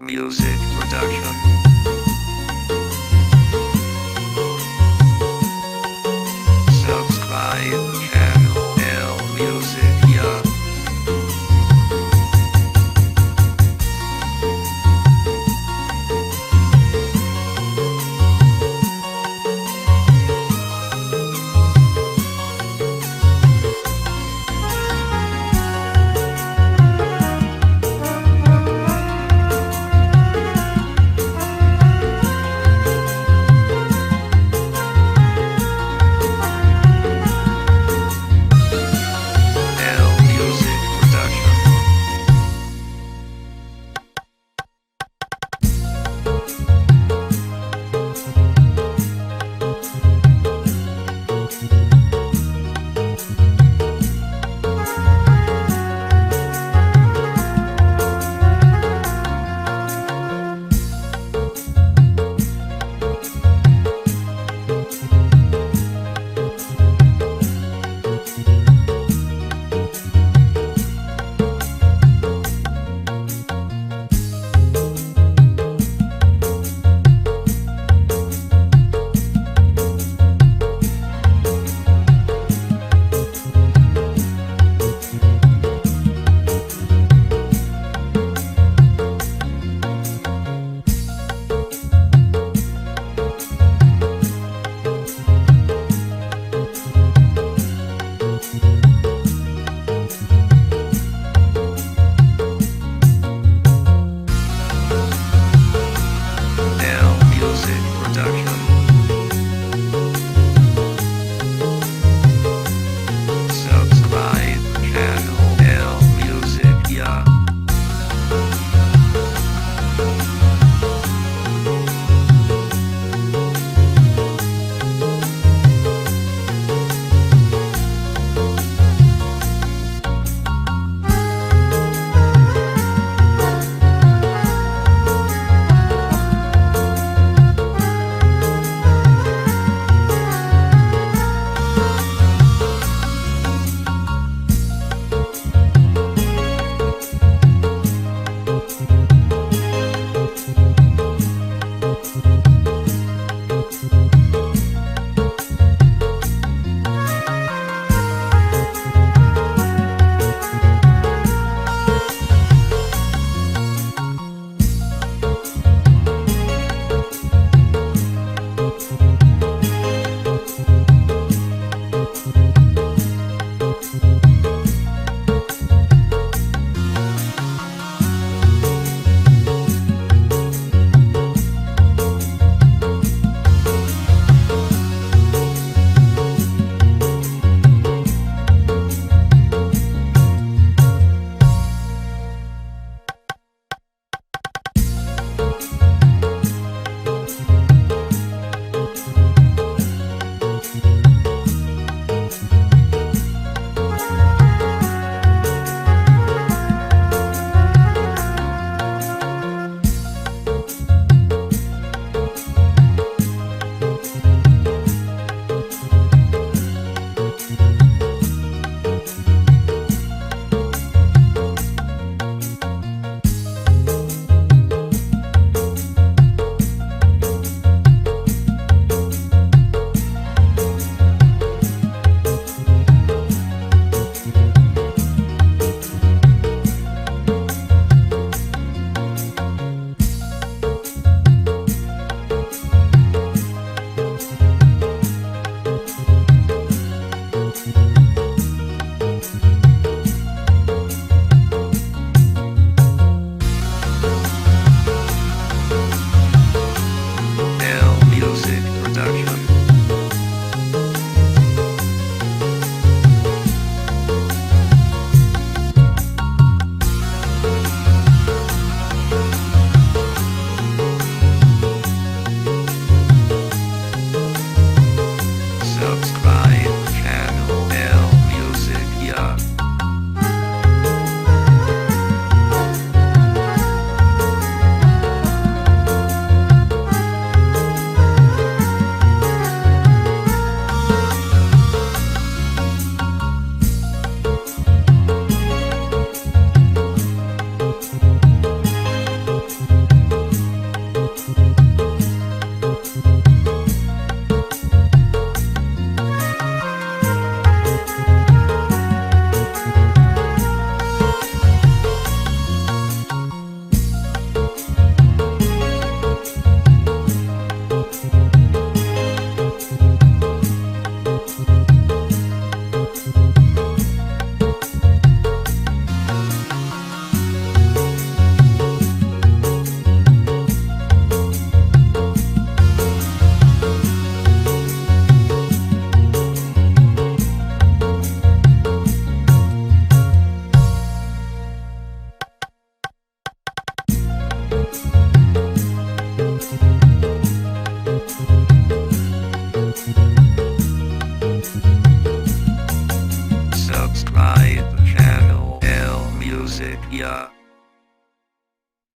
Music Production. production.